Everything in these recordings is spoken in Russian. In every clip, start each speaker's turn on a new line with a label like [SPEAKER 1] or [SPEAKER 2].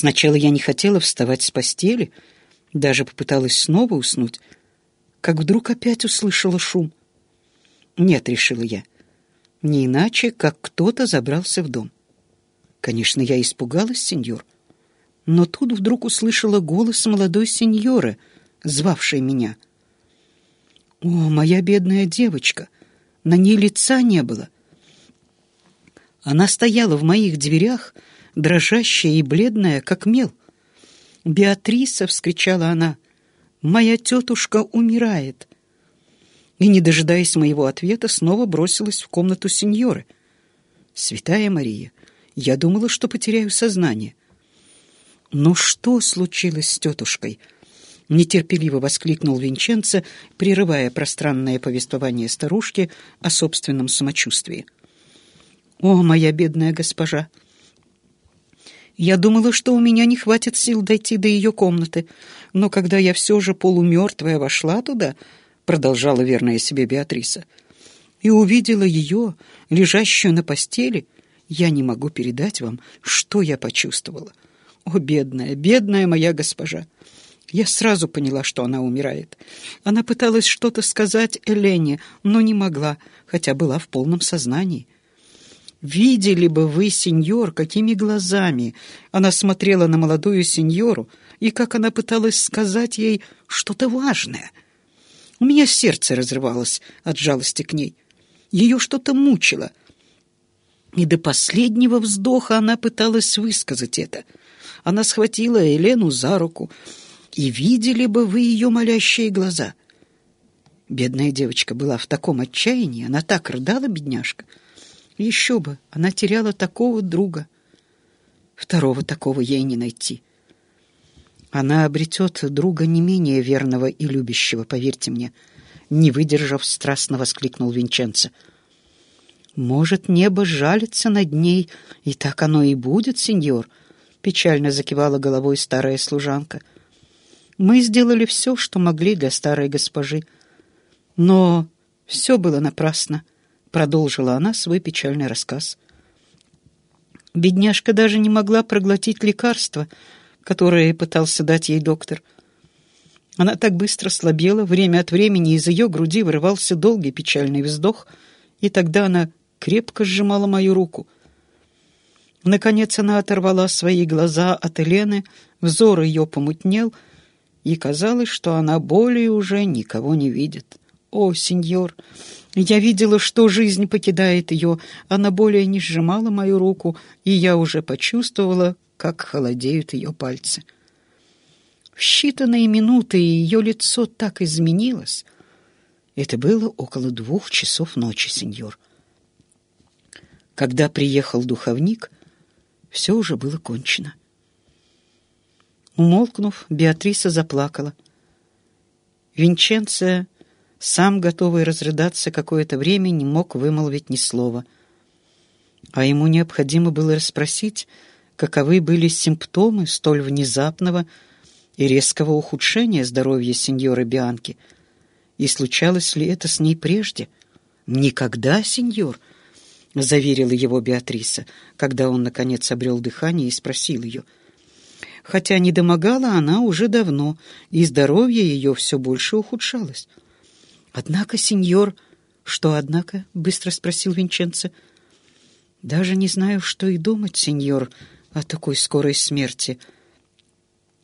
[SPEAKER 1] Сначала я не хотела вставать с постели, даже попыталась снова уснуть, как вдруг опять услышала шум. «Нет», — решила я, — «не иначе, как кто-то забрался в дом». Конечно, я испугалась, сеньор, но тут вдруг услышала голос молодой сеньоры, звавшей меня. «О, моя бедная девочка! На ней лица не было!» Она стояла в моих дверях, дрожащая и бледная, как мел. «Беатриса!» — вскричала она. «Моя тетушка умирает!» И, не дожидаясь моего ответа, снова бросилась в комнату сеньоры. «Святая Мария, я думала, что потеряю сознание». «Ну что случилось с тетушкой?» — нетерпеливо воскликнул Винченцо, прерывая пространное повествование старушки о собственном самочувствии. «О, моя бедная госпожа! Я думала, что у меня не хватит сил дойти до ее комнаты, но когда я все же полумертвая вошла туда, продолжала верная себе Беатриса, и увидела ее, лежащую на постели, я не могу передать вам, что я почувствовала. О, бедная, бедная моя госпожа! Я сразу поняла, что она умирает. Она пыталась что-то сказать Элене, но не могла, хотя была в полном сознании. Видели бы вы, сеньор, какими глазами она смотрела на молодую сеньору и как она пыталась сказать ей что-то важное. У меня сердце разрывалось от жалости к ней. Ее что-то мучило. И до последнего вздоха она пыталась высказать это. Она схватила Елену за руку, и видели бы вы ее молящие глаза. Бедная девочка была в таком отчаянии, она так рыдала, бедняжка — еще бы, она теряла такого друга. Второго такого ей не найти. Она обретет друга не менее верного и любящего, поверьте мне. Не выдержав, страстно воскликнул Винченцо. «Может, небо жалится над ней, и так оно и будет, сеньор?» Печально закивала головой старая служанка. «Мы сделали все, что могли для старой госпожи. Но все было напрасно. — продолжила она свой печальный рассказ. Бедняжка даже не могла проглотить лекарство, которое пытался дать ей доктор. Она так быстро слабела, время от времени из ее груди вырывался долгий печальный вздох, и тогда она крепко сжимала мою руку. Наконец она оторвала свои глаза от Елены, взор ее помутнел, и казалось, что она более уже никого не видит. «О, сеньор!» Я видела, что жизнь покидает ее. Она более не сжимала мою руку, и я уже почувствовала, как холодеют ее пальцы. В считанные минуты ее лицо так изменилось. Это было около двух часов ночи, сеньор. Когда приехал духовник, все уже было кончено. Умолкнув, Беатриса заплакала. Винченция сам, готовый разрыдаться какое-то время, не мог вымолвить ни слова. А ему необходимо было расспросить, каковы были симптомы столь внезапного и резкого ухудшения здоровья сеньоры Бианки, и случалось ли это с ней прежде. «Никогда, сеньор!» — заверила его Беатриса, когда он, наконец, обрел дыхание и спросил ее. Хотя не домогала она уже давно, и здоровье ее все больше ухудшалось. «Однако, сеньор...» «Что, однако?» — быстро спросил Винченцо. «Даже не знаю, что и думать, сеньор, о такой скорой смерти.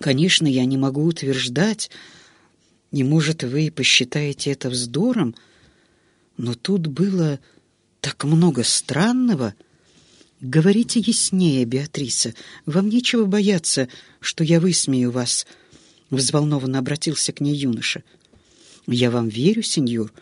[SPEAKER 1] Конечно, я не могу утверждать, и, может, вы посчитаете это вздором, но тут было так много странного. Говорите яснее, Беатриса, вам нечего бояться, что я высмею вас», — взволнованно обратился к ней юноша. — я вам верю, сеньор.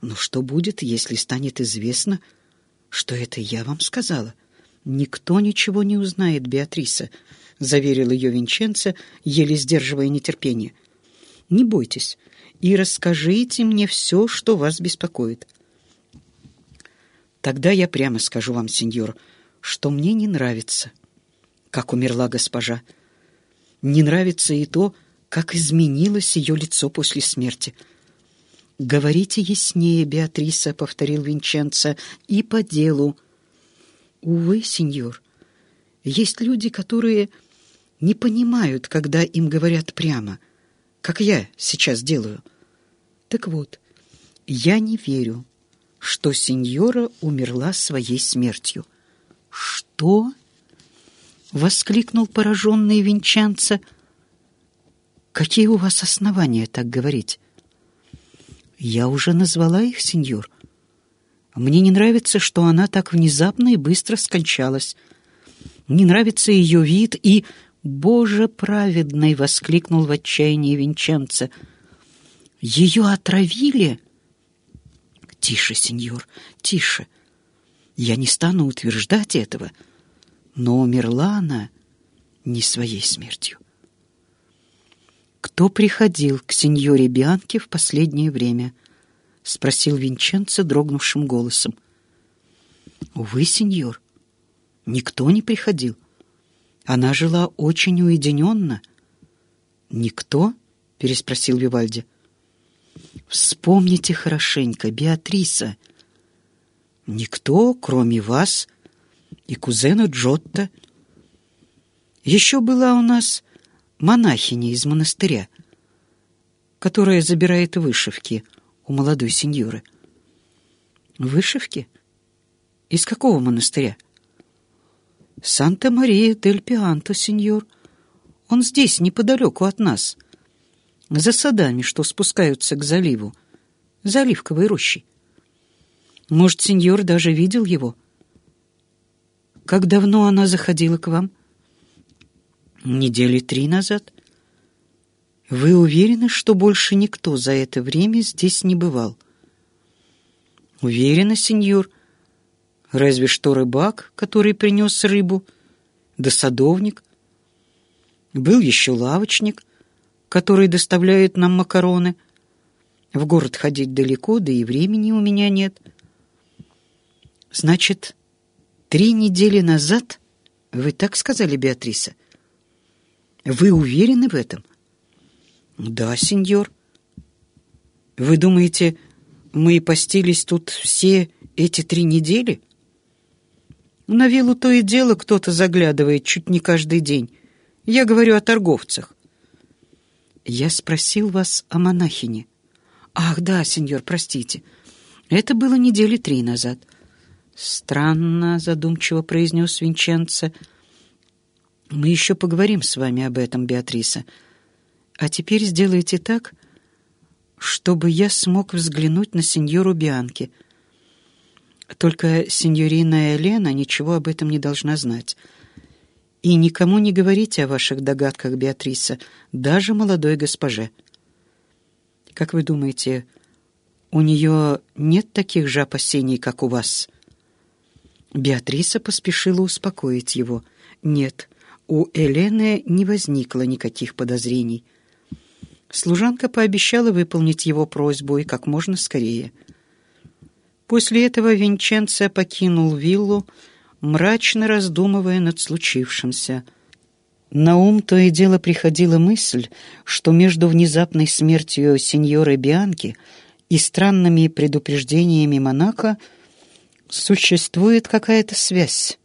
[SPEAKER 1] Но что будет, если станет известно, что это я вам сказала? Никто ничего не узнает, Беатриса, заверил ее Винченцо, еле сдерживая нетерпение. Не бойтесь и расскажите мне все, что вас беспокоит. Тогда я прямо скажу вам, сеньор, что мне не нравится, как умерла госпожа. Не нравится и то, как изменилось ее лицо после смерти. «Говорите яснее, Беатриса», — повторил Винченцо, — «и по делу». «Увы, сеньор, есть люди, которые не понимают, когда им говорят прямо, как я сейчас делаю. Так вот, я не верю, что сеньора умерла своей смертью. «Что?» — воскликнул пораженный Винчанца. «Какие у вас основания так говорить?» «Я уже назвала их, сеньор. Мне не нравится, что она так внезапно и быстро скончалась. Не нравится ее вид и... «Боже праведный!» — воскликнул в отчаянии Винченце. «Ее отравили?» «Тише, сеньор, тише. Я не стану утверждать этого, но умерла она не своей смертью». «Кто приходил к сеньоре Бианке в последнее время?» — спросил Винченцо дрогнувшим голосом. «Увы, сеньор, никто не приходил. Она жила очень уединенно». «Никто?» — переспросил Вивальди. «Вспомните хорошенько, Беатриса. Никто, кроме вас и кузена Джотта. Еще была у нас монахиня из монастыря, которая забирает вышивки у молодой сеньоры. Вышивки? Из какого монастыря? Санта-Мария-дель-Пианто, сеньор. Он здесь, неподалеку от нас, за садами, что спускаются к заливу, за оливковой рощей. Может, сеньор даже видел его? Как давно она заходила к вам? Недели три назад. Вы уверены, что больше никто за это время здесь не бывал? Уверена, сеньор. Разве что рыбак, который принес рыбу, да садовник. Был еще лавочник, который доставляет нам макароны. В город ходить далеко, да и времени у меня нет. Значит, три недели назад вы так сказали, Беатриса? — вы уверены в этом? Да, сеньор. Вы думаете, мы постились тут все эти три недели? На виллу то и дело кто-то заглядывает чуть не каждый день. Я говорю о торговцах. Я спросил вас о монахине. Ах, да, сеньор, простите. Это было недели три назад. Странно, задумчиво произнес Винченцо, — мы еще поговорим с вами об этом, Беатриса. А теперь сделайте так, чтобы я смог взглянуть на сеньору Бианки. Только сеньорина Елена ничего об этом не должна знать. И никому не говорите о ваших догадках, Беатриса, даже молодой госпоже. Как вы думаете, у нее нет таких же опасений, как у вас?» Беатриса поспешила успокоить его. «Нет, у Элены не возникло никаких подозрений. Служанка пообещала выполнить его просьбу и как можно скорее. После этого Винченцо покинул виллу, мрачно раздумывая над случившимся. На ум то и дело приходила мысль, что между внезапной смертью сеньоры Бианки и странными предупреждениями Монако существует какая-то связь.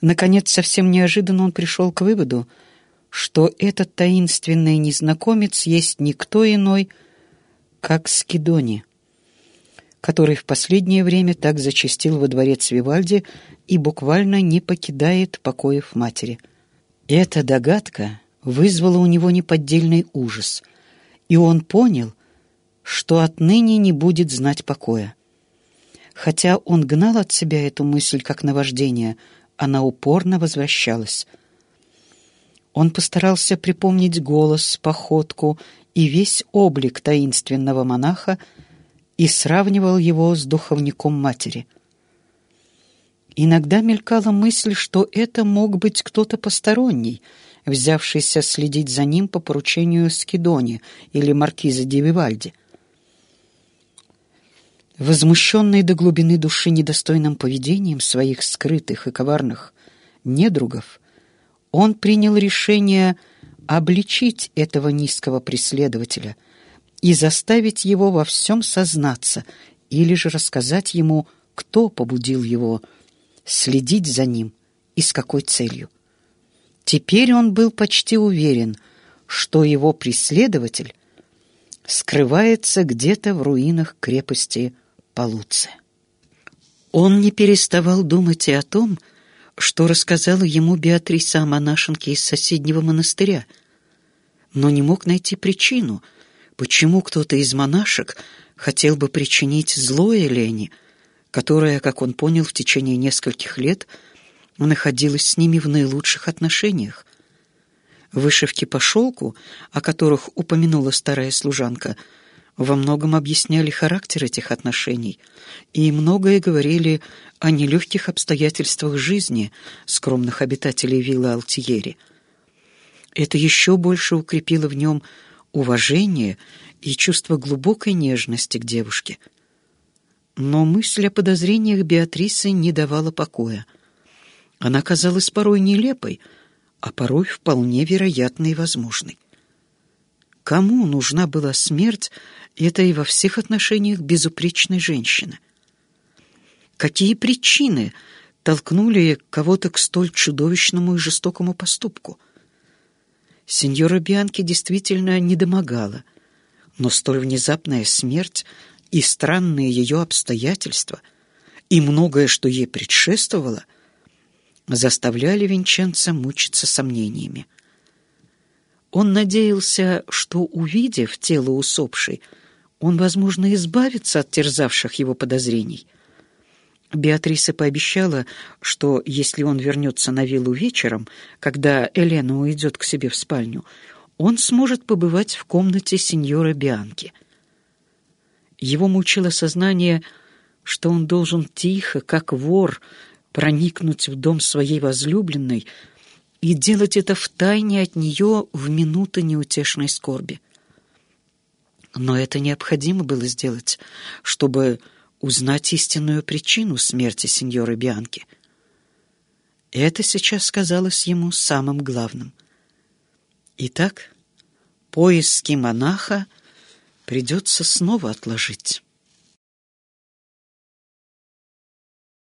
[SPEAKER 1] Наконец, совсем неожиданно он пришел к выводу, что этот таинственный незнакомец есть никто иной, как Скидони, который в последнее время так зачастил во дворец Вивальди и буквально не покидает покоев матери. Эта догадка вызвала у него неподдельный ужас, и он понял, что отныне не будет знать покоя. Хотя он гнал от себя эту мысль как наваждение — она упорно возвращалась. Он постарался припомнить голос, походку и весь облик таинственного монаха и сравнивал его с духовником матери. Иногда мелькала мысль, что это мог быть кто-то посторонний, взявшийся следить за ним по поручению Скидони или маркиза де Вивальди — Возмущенный до глубины души недостойным поведением своих скрытых и коварных недругов, он принял решение обличить этого низкого преследователя и заставить его во всем сознаться или же рассказать ему, кто побудил его следить за ним и с какой целью. Теперь он был почти уверен, что его преследователь скрывается где-то в руинах крепости Полуце. Он не переставал думать и о том, что рассказала ему Беатриса о монашенке из соседнего монастыря, но не мог найти причину, почему кто-то из монашек хотел бы причинить зло Елене, которая, как он понял, в течение нескольких лет находилась с ними в наилучших отношениях. Вышивки по шелку, о которых упомянула старая служанка, во многом объясняли характер этих отношений и многое говорили о нелегких обстоятельствах жизни скромных обитателей виллы Алтиери. Это еще больше укрепило в нем уважение и чувство глубокой нежности к девушке. Но мысль о подозрениях Беатрисы не давала покоя. Она казалась порой нелепой, а порой вполне вероятной и возможной. Кому нужна была смерть этой во всех отношениях безупречной женщины? Какие причины толкнули кого-то к столь чудовищному и жестокому поступку? Сеньора Бианки действительно не домогала, но столь внезапная смерть и странные ее обстоятельства и многое, что ей предшествовало, заставляли Винченца мучиться сомнениями. Он надеялся, что, увидев тело усопшей, он, возможно, избавится от терзавших его подозрений. Беатриса пообещала, что если он вернется на виллу вечером, когда Елена уйдет к себе в спальню, он сможет побывать в комнате сеньора Бианки. Его мучило сознание, что он должен тихо, как вор, проникнуть в дом своей возлюбленной и делать это втайне от нее в минуты неутешной скорби. Но это необходимо было сделать, чтобы узнать истинную причину смерти сеньоры Бианки. Это сейчас казалось ему самым главным. Итак, поиски монаха придется снова отложить.